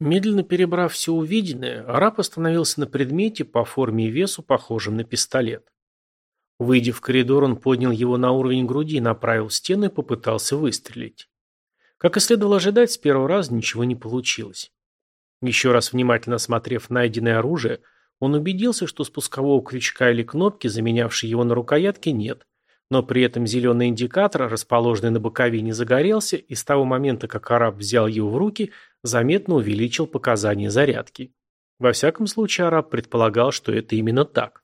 Медленно перебрав все увиденное, араб остановился на предмете по форме и весу, похожем на пистолет. Выйдя в коридор, он поднял его на уровень груди, направил в стену и попытался выстрелить. Как и следовало ожидать, с первого раза ничего не получилось. Еще раз внимательно осмотрев найденное оружие, он убедился, что спускового крючка или кнопки, заменявшей его на рукоятке, нет, но при этом зеленый индикатор, расположенный на боковине, загорелся, и с того момента, как араб взял его в руки, заметно увеличил показания зарядки. Во всяком случае, араб предполагал, что это именно так.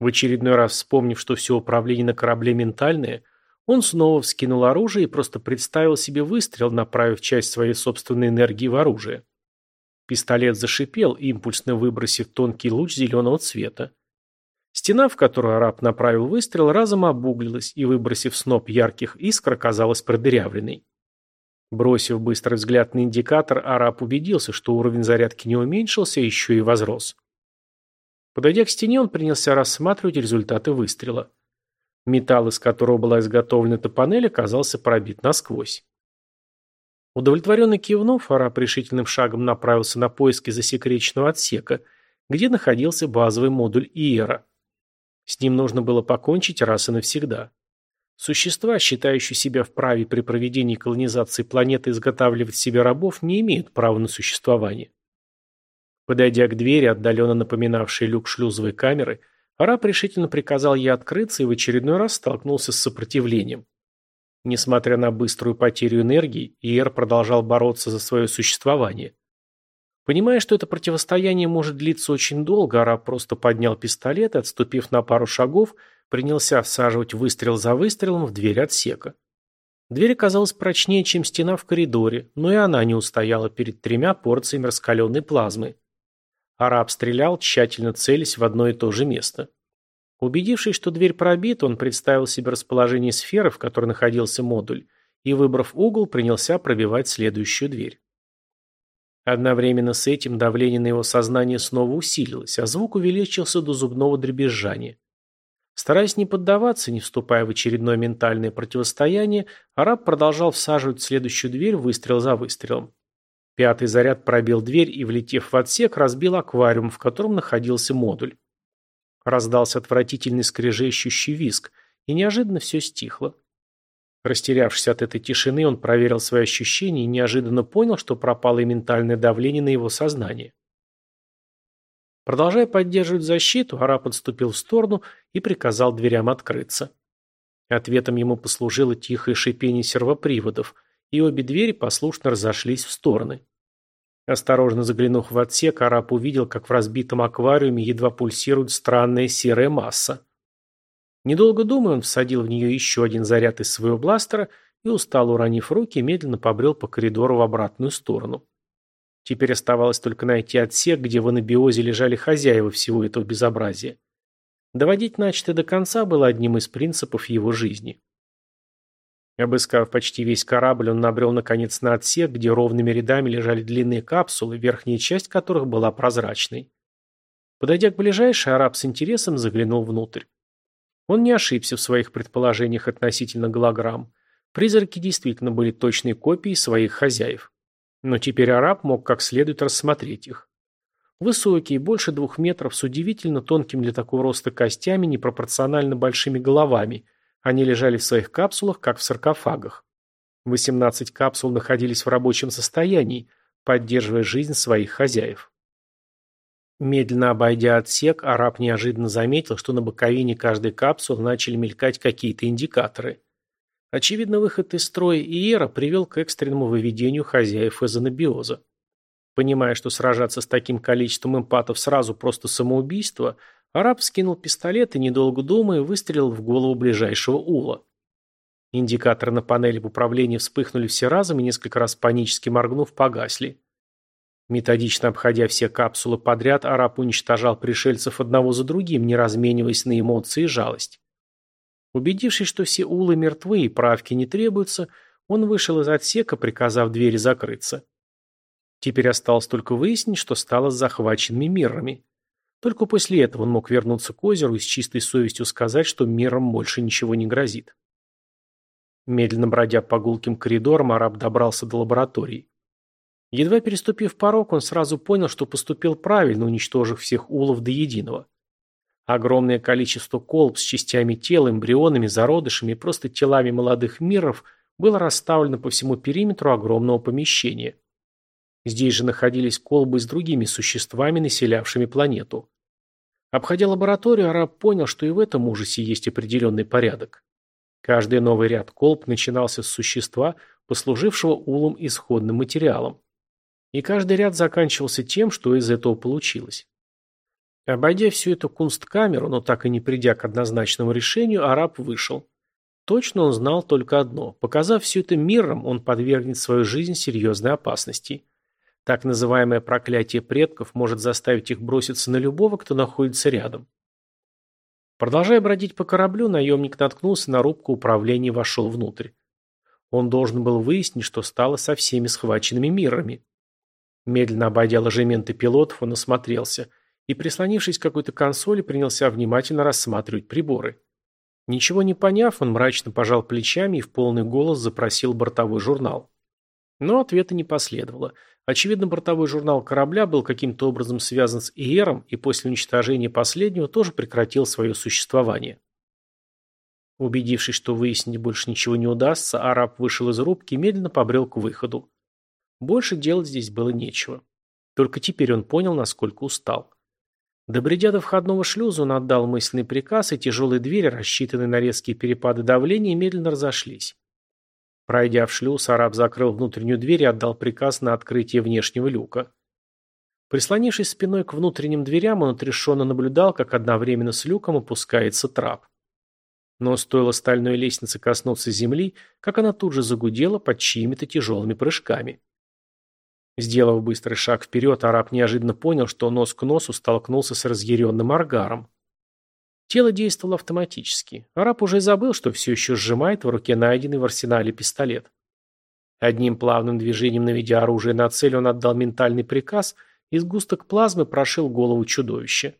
В очередной раз вспомнив, что все управление на корабле ментальное – он снова вскинул оружие и просто представил себе выстрел, направив часть своей собственной энергии в оружие. Пистолет зашипел, импульсно выбросив тонкий луч зеленого цвета. Стена, в которую араб направил выстрел, разом обуглилась и, выбросив сноп ярких искр, оказалась продырявленной. Бросив быстрый взгляд на индикатор, араб убедился, что уровень зарядки не уменьшился, еще и возрос. Подойдя к стене, он принялся рассматривать результаты выстрела. Металл, из которого была изготовлена эта панель, оказался пробит насквозь. Удовлетворенно кивнув, араб решительным шагом направился на поиски засекреченного отсека, где находился базовый модуль Иера. С ним нужно было покончить раз и навсегда. Существа, считающие себя вправе при проведении колонизации планеты изготавливать себе рабов, не имеют права на существование. Подойдя к двери, отдаленно напоминавшей люк шлюзовой камеры, Араб решительно приказал ей открыться и в очередной раз столкнулся с сопротивлением. Несмотря на быструю потерю энергии, Иер продолжал бороться за свое существование. Понимая, что это противостояние может длиться очень долго, араб просто поднял пистолет и, отступив на пару шагов, принялся всаживать выстрел за выстрелом в дверь отсека. Дверь оказалась прочнее, чем стена в коридоре, но и она не устояла перед тремя порциями раскаленной плазмы. Араб стрелял, тщательно целясь в одно и то же место. Убедившись, что дверь пробита, он представил себе расположение сферы, в которой находился модуль, и, выбрав угол, принялся пробивать следующую дверь. Одновременно с этим давление на его сознание снова усилилось, а звук увеличился до зубного дребезжания. Стараясь не поддаваться, не вступая в очередное ментальное противостояние, араб продолжал всаживать в следующую дверь выстрел за выстрелом. Пятый заряд пробил дверь и, влетев в отсек, разбил аквариум, в котором находился модуль. Раздался отвратительный скрежещущий виск, и неожиданно все стихло. Растерявшись от этой тишины, он проверил свои ощущения и неожиданно понял, что пропало и ментальное давление на его сознание. Продолжая поддерживать защиту, араб отступил в сторону и приказал дверям открыться. Ответом ему послужило тихое шипение сервоприводов – и обе двери послушно разошлись в стороны. Осторожно заглянув в отсек, араб увидел, как в разбитом аквариуме едва пульсирует странная серая масса. Недолго думая, он всадил в нее еще один заряд из своего бластера и, устало уронив руки, медленно побрел по коридору в обратную сторону. Теперь оставалось только найти отсек, где в анабиозе лежали хозяева всего этого безобразия. Доводить начатое до конца было одним из принципов его жизни. Обыскав почти весь корабль, он набрел наконец на отсек, где ровными рядами лежали длинные капсулы, верхняя часть которых была прозрачной. Подойдя к ближайшей, араб с интересом заглянул внутрь. Он не ошибся в своих предположениях относительно голограмм. Призраки действительно были точной копией своих хозяев. Но теперь араб мог как следует рассмотреть их. Высокие, больше двух метров, с удивительно тонким для такого роста костями, непропорционально большими головами – они лежали в своих капсулах, как в саркофагах. 18 капсул находились в рабочем состоянии, поддерживая жизнь своих хозяев. Медленно обойдя отсек, араб неожиданно заметил, что на боковине каждой капсулы начали мелькать какие-то индикаторы. Очевидно, выход из строя Иера привел к экстренному выведению хозяев из анабиоза. Понимая, что сражаться с таким количеством эмпатов сразу просто самоубийство, Араб скинул пистолет и, недолго думая, выстрелил в голову ближайшего ула. Индикаторы на панели управления вспыхнули все разом и, несколько раз панически моргнув, погасли. Методично обходя все капсулы подряд, араб уничтожал пришельцев одного за другим, не размениваясь на эмоции и жалость. Убедившись, что все улы мертвы и правки не требуются, он вышел из отсека, приказав двери закрыться. Теперь осталось только выяснить, что стало с захваченными мирами. Только после этого он мог вернуться к озеру и с чистой совестью сказать, что миром больше ничего не грозит. Медленно бродя по гулким коридорам, араб добрался до лаборатории. Едва переступив порог, он сразу понял, что поступил правильно, уничтожив всех улов до единого. Огромное количество колб с частями тела, эмбрионами, зародышами и просто телами молодых миров было расставлено по всему периметру огромного помещения. Здесь же находились колбы с другими существами, населявшими планету. Обходя лабораторию, араб понял, что и в этом ужасе есть определенный порядок. Каждый новый ряд колб начинался с существа, послужившего улом исходным материалом. И каждый ряд заканчивался тем, что из этого получилось. Обойдя всю эту кунсткамеру, но так и не придя к однозначному решению, араб вышел. Точно он знал только одно. Показав все это миром, он подвергнет свою жизнь серьезной опасности. Так называемое проклятие предков может заставить их броситься на любого, кто находится рядом. Продолжая бродить по кораблю, наемник наткнулся на рубку управления и вошел внутрь. Он должен был выяснить, что стало со всеми схваченными мирами. Медленно обойдя ложементы пилотов, он осмотрелся и, прислонившись к какой-то консоли, принялся внимательно рассматривать приборы. Ничего не поняв, он мрачно пожал плечами и в полный голос запросил бортовой журнал. Но ответа не последовало. Очевидно, бортовой журнал корабля был каким-то образом связан с Иером и после уничтожения последнего тоже прекратил свое существование. Убедившись, что выяснить больше ничего не удастся, араб вышел из рубки и медленно побрел к выходу. Больше делать здесь было нечего. Только теперь он понял, насколько устал. Добредя до входного шлюза, он отдал мысленный приказ, и тяжелые двери, рассчитанные на резкие перепады давления, медленно разошлись. Пройдя в шлюз, араб закрыл внутреннюю дверь и отдал приказ на открытие внешнего люка. Прислонившись спиной к внутренним дверям, он отрешенно наблюдал, как одновременно с люком опускается трап. Но стоило стальной лестнице коснуться земли, как она тут же загудела под чьими-то тяжелыми прыжками. Сделав быстрый шаг вперед, араб неожиданно понял, что нос к носу столкнулся с разъяренным аргаром. Тело действовало автоматически. Араб уже забыл, что все еще сжимает в руке найденный в арсенале пистолет. Одним плавным движением наведя оружие на цель, он отдал ментальный приказ, и сгусток плазмы прошил голову чудовища.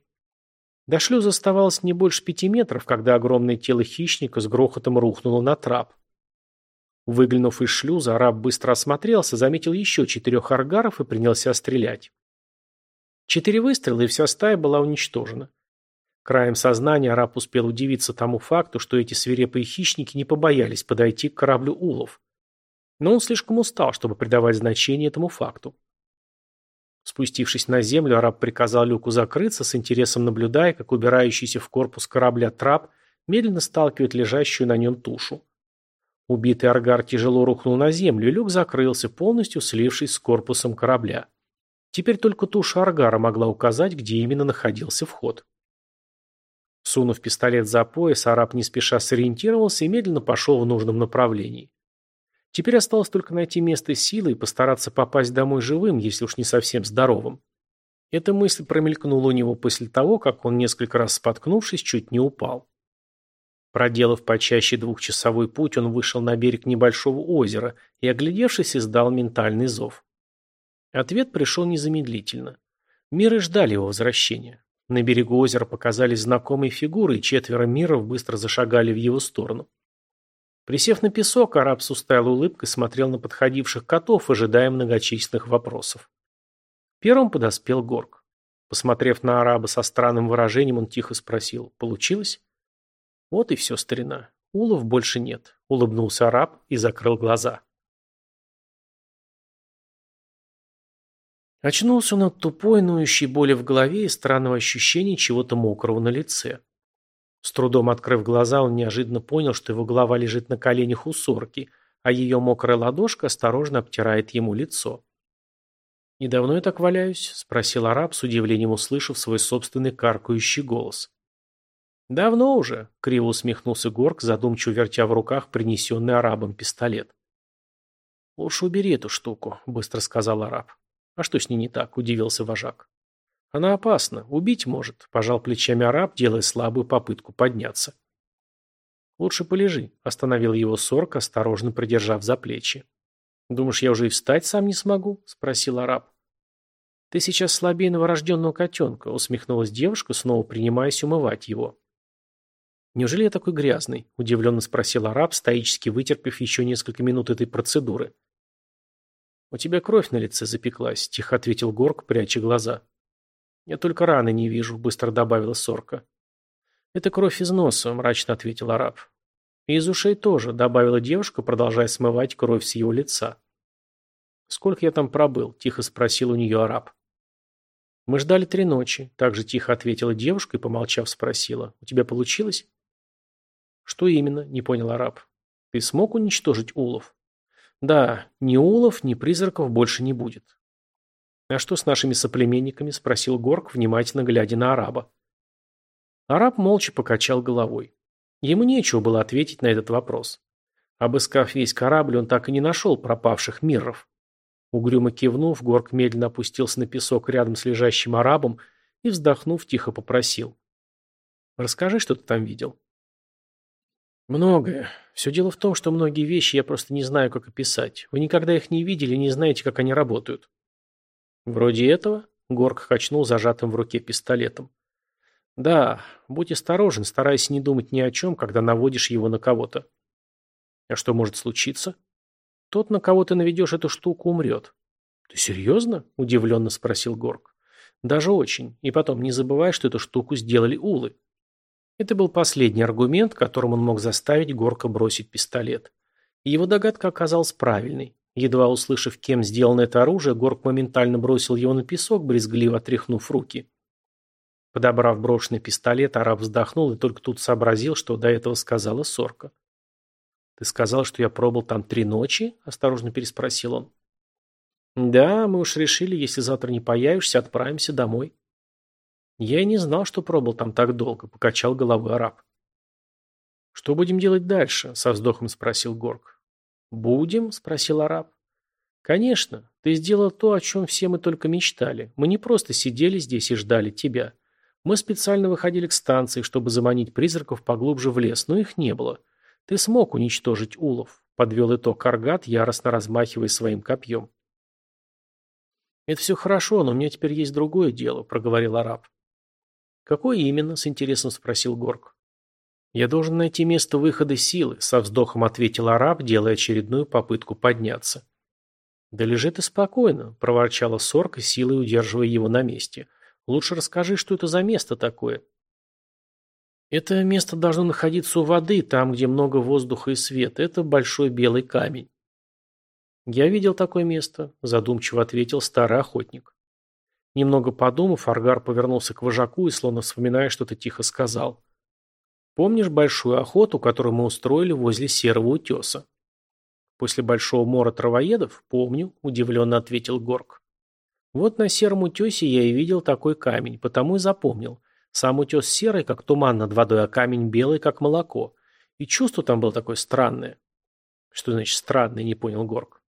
До шлюза оставалось не больше пяти метров, когда огромное тело хищника с грохотом рухнуло на трап. Выглянув из шлюза, араб быстро осмотрелся, заметил еще четырех аргаров и принялся стрелять. Четыре выстрела, и вся стая была уничтожена. Краем сознания араб успел удивиться тому факту, что эти свирепые хищники не побоялись подойти к кораблю улов. Но он слишком устал, чтобы придавать значение этому факту. Спустившись на землю, араб приказал люку закрыться, с интересом наблюдая, как убирающийся в корпус корабля трап медленно сталкивает лежащую на нем тушу. Убитый аргар тяжело рухнул на землю, и люк закрылся, полностью слившись с корпусом корабля. Теперь только туша аргара могла указать, где именно находился вход. Сунув пистолет за пояс, араб не спеша сориентировался и медленно пошел в нужном направлении. Теперь осталось только найти место силы и постараться попасть домой живым, если уж не совсем здоровым. Эта мысль промелькнула у него после того, как он, несколько раз споткнувшись, чуть не упал. Проделав почаще двухчасовой путь, он вышел на берег небольшого озера и, оглядевшись, издал ментальный зов. Ответ пришел незамедлительно. Миры ждали его возвращения. На берегу озера показались знакомые фигуры, и четверо миров быстро зашагали в его сторону. Присев на песок, араб с усталой улыбкой смотрел на подходивших котов, ожидая многочисленных вопросов. Первым подоспел Горг. Посмотрев на араба со странным выражением, он тихо спросил «Получилось?» «Вот и все, старина. Улов больше нет», — улыбнулся араб и закрыл глаза. Очнулся он от тупой, ноющей боли в голове и странного ощущения чего-то мокрого на лице. С трудом открыв глаза, он неожиданно понял, что его голова лежит на коленях у сорки, а ее мокрая ладошка осторожно обтирает ему лицо. «Недавно я так валяюсь?» – спросил араб, с удивлением услышав свой собственный каркающий голос. «Давно уже», – криво усмехнулся Горк, задумчиво вертя в руках принесенный арабом пистолет. «Лучше убери эту штуку», – быстро сказал араб. «А что с ней не так?» – удивился вожак. «Она опасна. Убить может», – пожал плечами араб, делая слабую попытку подняться. «Лучше полежи», – остановил его сорок, осторожно придержав за плечи. «Думаешь, я уже и встать сам не смогу?» – спросил араб. «Ты сейчас слабее новорожденного котенка», – усмехнулась девушка, снова принимаясь умывать его. «Неужели я такой грязный?» – удивленно спросил араб, стоически вытерпев еще несколько минут этой процедуры. «У тебя кровь на лице запеклась», – тихо ответил Горк, пряча глаза. «Я только раны не вижу», – быстро добавила Сорка. «Это кровь из носа», – мрачно ответил араб. «И из ушей тоже», – добавила девушка, продолжая смывать кровь с его лица. «Сколько я там пробыл?» – тихо спросил у нее араб. «Мы ждали три ночи», – также тихо ответила девушка и, помолчав, спросила. «У тебя получилось?» «Что именно?» – не понял араб. «Ты смог уничтожить улов?» «Да, ни улов, ни призраков больше не будет». «А что с нашими соплеменниками?» – спросил Горк, внимательно глядя на араба. Араб молча покачал головой. Ему нечего было ответить на этот вопрос. Обыскав весь корабль, он так и не нашел пропавших мирров. Угрюмо кивнув, Горк медленно опустился на песок рядом с лежащим арабом и, вздохнув, тихо попросил. «Расскажи, что ты там видел». «Многое. Все дело в том, что многие вещи я просто не знаю, как описать. Вы никогда их не видели, не знаете, как они работают». «Вроде этого?» — Горк качнул зажатым в руке пистолетом. «Да, будь осторожен, старайся не думать ни о чем, когда наводишь его на кого-то». «А что может случиться?» «Тот, на кого ты наведешь эту штуку, умрет». «Ты серьезно?» – удивленно спросил Горк. «Даже очень. И потом, не забывай, что эту штуку сделали улы». Это был последний аргумент, которым он мог заставить Горка бросить пистолет. Его догадка оказалась правильной. Едва услышав, кем сделано это оружие, Горк моментально бросил его на песок, брезгливо отряхнув руки. Подобрав брошенный пистолет, араб вздохнул и только тут сообразил, что до этого сказала Сорка. «Ты сказал, что я пробыл там три ночи?» – осторожно переспросил он. «Да, мы уж решили, если завтра не появишься, отправимся домой». «Я и не знал, что пробыл там так долго», – покачал головой араб. «Что будем делать дальше?» – со вздохом спросил Горг. «Будем?» – спросил араб. «Конечно. Ты сделал то, о чем все мы только мечтали. Мы не просто сидели здесь и ждали тебя. Мы специально выходили к станции, чтобы заманить призраков поглубже в лес, но их не было. Ты смог уничтожить улов», – подвел итог Каргат, яростно размахивая своим копьем. «Это все хорошо, но у меня теперь есть другое дело», – проговорил араб. «Какое именно?» – с интересом спросил Горг. «Я должен найти место выхода силы», – со вздохом ответил араб, делая очередную попытку подняться. «Да лежи ты спокойно», – проворчала Сорка, силой удерживая его на месте. «Лучше расскажи, что это за место такое». «Это место должно находиться у воды, там, где много воздуха и света. Это большой белый камень». «Я видел такое место», – задумчиво ответил старый охотник. Немного подумав, Аргар повернулся к вожаку и, словно вспоминая, что-то тихо сказал. «Помнишь большую охоту, которую мы устроили возле Серого утеса?» «После большого мора травоедов? Помню», – удивленно ответил Горг. «Вот на Сером утесе я и видел такой камень, потому и запомнил. Сам утес серый, как туман над водой, а камень белый, как молоко. И чувство там было такое странное». «Что значит странное?» – не понял Горг.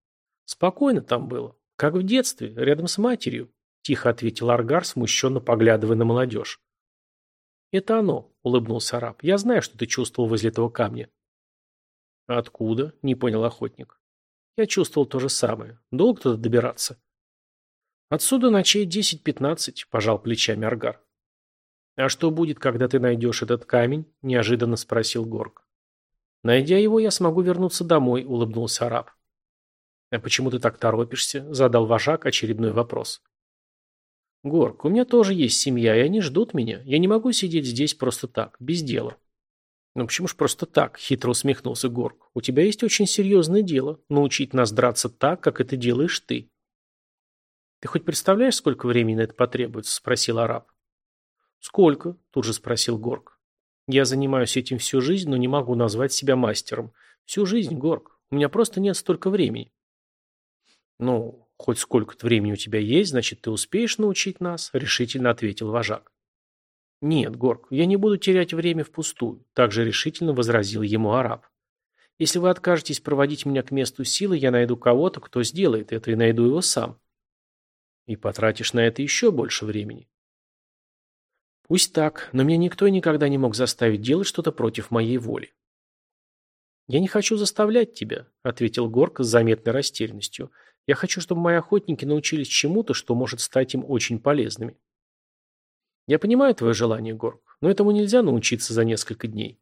«Спокойно там было. Как в детстве, рядом с матерью. – тихо ответил Аргар, смущенно поглядывая на молодежь. «Это оно», – улыбнулся араб. «Я знаю, что ты чувствовал возле этого камня». «Откуда?» – не понял охотник. «Я чувствовал то же самое. Долго туда добираться?» «Отсюда ночей десять-пятнадцать», – пожал плечами Аргар. «А что будет, когда ты найдешь этот камень?» – неожиданно спросил Горг. «Найдя его, я смогу вернуться домой», – улыбнулся араб. «А почему ты так торопишься?» – задал вожак очередной вопрос. «Горк, у меня тоже есть семья, и они ждут меня. Я не могу сидеть здесь просто так, без дела». «Ну почему ж просто так?» – хитро усмехнулся Горк. «У тебя есть очень серьезное дело – научить нас драться так, как это делаешь ты». «Ты хоть представляешь, сколько времени на это потребуется?» – спросил араб. «Сколько?» – тут же спросил Горк. «Я занимаюсь этим всю жизнь, но не могу назвать себя мастером. Всю жизнь, Горк. У меня просто нет столько времени». «Ну, «Хоть сколько-то времени у тебя есть, значит, ты успеешь научить нас», — решительно ответил вожак. «Нет, Горг, я не буду терять время впустую», — также решительно возразил ему араб. «Если вы откажетесь проводить меня к месту силы, я найду кого-то, кто сделает это, и найду его сам». «И потратишь на это еще больше времени». «Пусть так, но меня никто никогда не мог заставить делать что-то против моей воли». «Я не хочу заставлять тебя», — ответил Горг с заметной растерянностью. Я хочу, чтобы мои охотники научились чему-то, что может стать им очень полезными. Я понимаю твое желание, Горг, но этому нельзя научиться за несколько дней.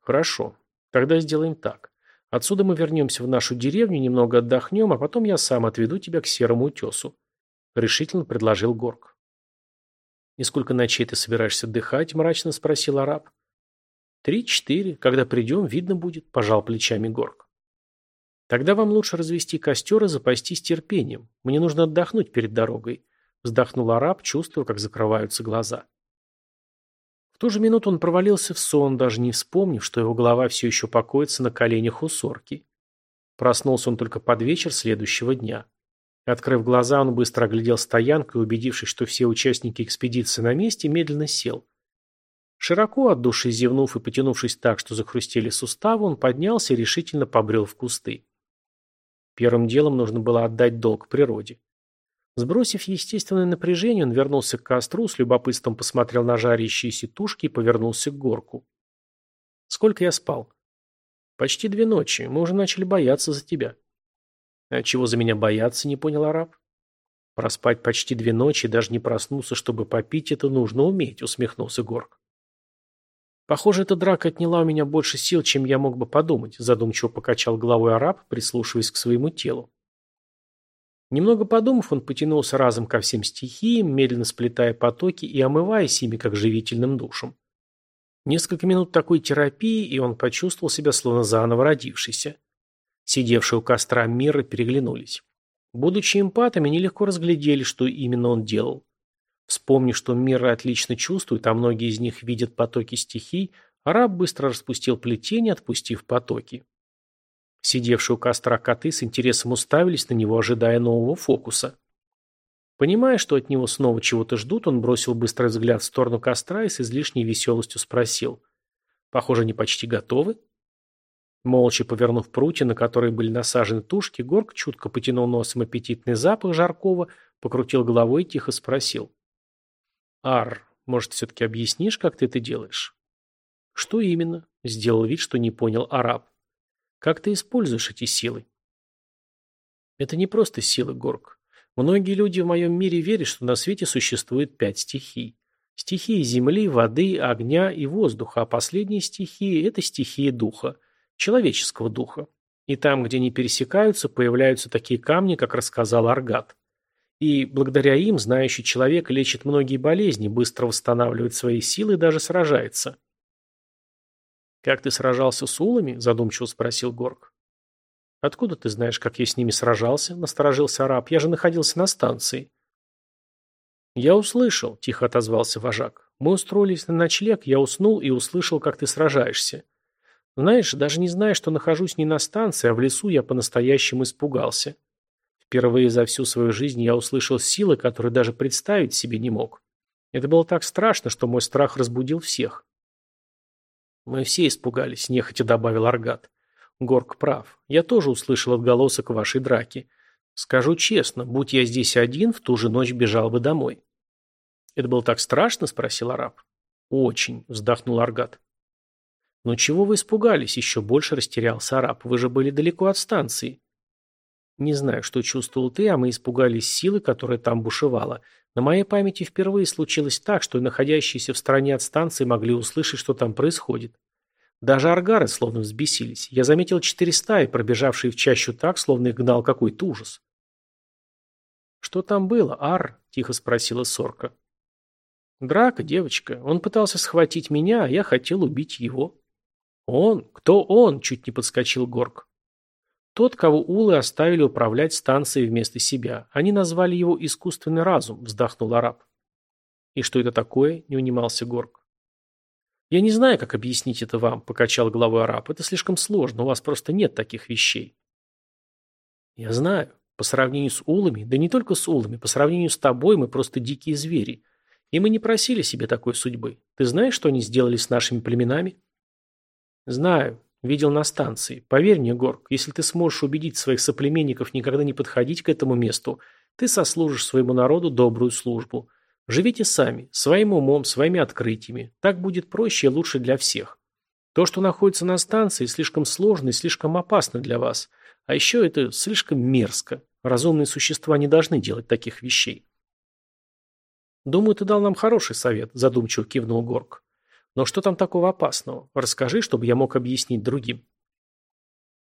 Хорошо. Тогда сделаем так. Отсюда мы вернемся в нашу деревню, немного отдохнем, а потом я сам отведу тебя к серому утесу», — решительно предложил Горг. «И сколько ночей ты собираешься отдыхать?» — мрачно спросил араб. «Три-четыре. Когда придем, видно будет», — пожал плечами Горг. «Тогда вам лучше развести костер и запастись терпением. Мне нужно отдохнуть перед дорогой», — вздохнул араб, чувствуя, как закрываются глаза. В ту же минуту он провалился в сон, даже не вспомнив, что его голова все еще покоится на коленях у сорки. Проснулся он только под вечер следующего дня. Открыв глаза, он быстро оглядел стоянку и, убедившись, что все участники экспедиции на месте, медленно сел. Широко от души зевнув и потянувшись так, что захрустели суставы, он поднялся и решительно побрел в кусты. Первым делом нужно было отдать долг природе. Сбросив естественное напряжение, он вернулся к костру, с любопытством посмотрел на жарящиеся тушки и повернулся к горку. «Сколько я спал?» «Почти две ночи. Мы уже начали бояться за тебя». «А чего за меня бояться?» – не понял араб. «Проспать почти две ночи и даже не проснуться, чтобы попить, это нужно уметь», – усмехнулся Горк. «Похоже, эта драка отняла у меня больше сил, чем я мог бы подумать», – задумчиво покачал головой араб, прислушиваясь к своему телу. Немного подумав, он потянулся разом ко всем стихиям, медленно сплетая потоки и омываясь ими, как живительным душем. Несколько минут такой терапии, и он почувствовал себя словно заново родившийся. Сидевшие у костра миры переглянулись. Будучи эмпатами, нелегко разглядели, что именно он делал. Вспомнив, что миры отлично чувствуют, а многие из них видят потоки стихий, араб быстро распустил плетение, отпустив потоки. Сидевшие у костра коты с интересом уставились на него, ожидая нового фокуса. Понимая, что от него снова чего-то ждут, он бросил быстрый взгляд в сторону костра и с излишней веселостью спросил. «Похоже, они почти готовы?» Молча повернув прутья, на которые были насажены тушки, Горк чутко потянул носом аппетитный запах жаркого, покрутил головой и тихо спросил. «Ар, может, все-таки объяснишь, как ты это делаешь?» «Что именно?» – сделал вид, что не понял араб. Как ты используешь эти силы? Это не просто силы, Горг. Многие люди в моем мире верят, что на свете существует пять стихий. Стихии земли, воды, огня и воздуха, а последние стихии – это стихии духа, человеческого духа. И там, где они пересекаются, появляются такие камни, как рассказал Аргат. И благодаря им знающий человек лечит многие болезни, быстро восстанавливает свои силы и даже сражается. «Как ты сражался с улами?» – задумчиво спросил Горг. «Откуда ты знаешь, как я с ними сражался?» – насторожился араб. «Я же находился на станции». «Я услышал», – тихо отозвался вожак. «Мы устроились на ночлег, я уснул и услышал, как ты сражаешься. Знаешь, даже не зная, что нахожусь не на станции, а в лесу, я по-настоящему испугался. Впервые за всю свою жизнь я услышал силы, которые даже представить себе не мог. Это было так страшно, что мой страх разбудил всех. «Мы все испугались», – нехотя добавил Аргат. Горк прав. Я тоже услышал отголосок вашей драки. Скажу честно, будь я здесь один, в ту же ночь бежал бы домой. Это было так страшно? спросил араб. Очень, вздохнул Аргат. Но чего вы испугались? Еще больше растерялся араб. Вы же были далеко от станции. Не знаю, что чувствовал ты, а мы испугались силы, которая там бушевала. На моей памяти впервые случилось так, что находящиеся в стороне от станции могли услышать, что там происходит. Даже аргары словно взбесились. Я заметил четыре стаи, пробежавшие в чащу так, словно их гнал какой-то ужас. «Что там было, Ар?» – тихо спросила Сорка. «Драка, девочка. Он пытался схватить меня, а я хотел убить его». «Он? Кто он?» – чуть не подскочил Горг. Тот, кого улы оставили управлять станцией вместо себя. Они назвали его искусственный разум, вздохнул араб. И что это такое? Не унимался Горг. Я не знаю, как объяснить это вам, покачал головой араб. Это слишком сложно, у вас просто нет таких вещей. Я знаю. По сравнению с улами, да не только с улами, по сравнению с тобой мы просто дикие звери. И мы не просили себе такой судьбы. Ты знаешь, что они сделали с нашими племенами? Знаю. Видел на станции. Поверь мне, Горг, если ты сможешь убедить своих соплеменников никогда не подходить к этому месту, ты сослужишь своему народу добрую службу. Живите сами, своим умом, своими открытиями. Так будет проще и лучше для всех. То, что находится на станции, слишком сложно и слишком опасно для вас. А еще это слишком мерзко. Разумные существа не должны делать таких вещей. Думаю, ты дал нам хороший совет, задумчиво кивнул Горг. Но что там такого опасного? Расскажи, чтобы я мог объяснить другим.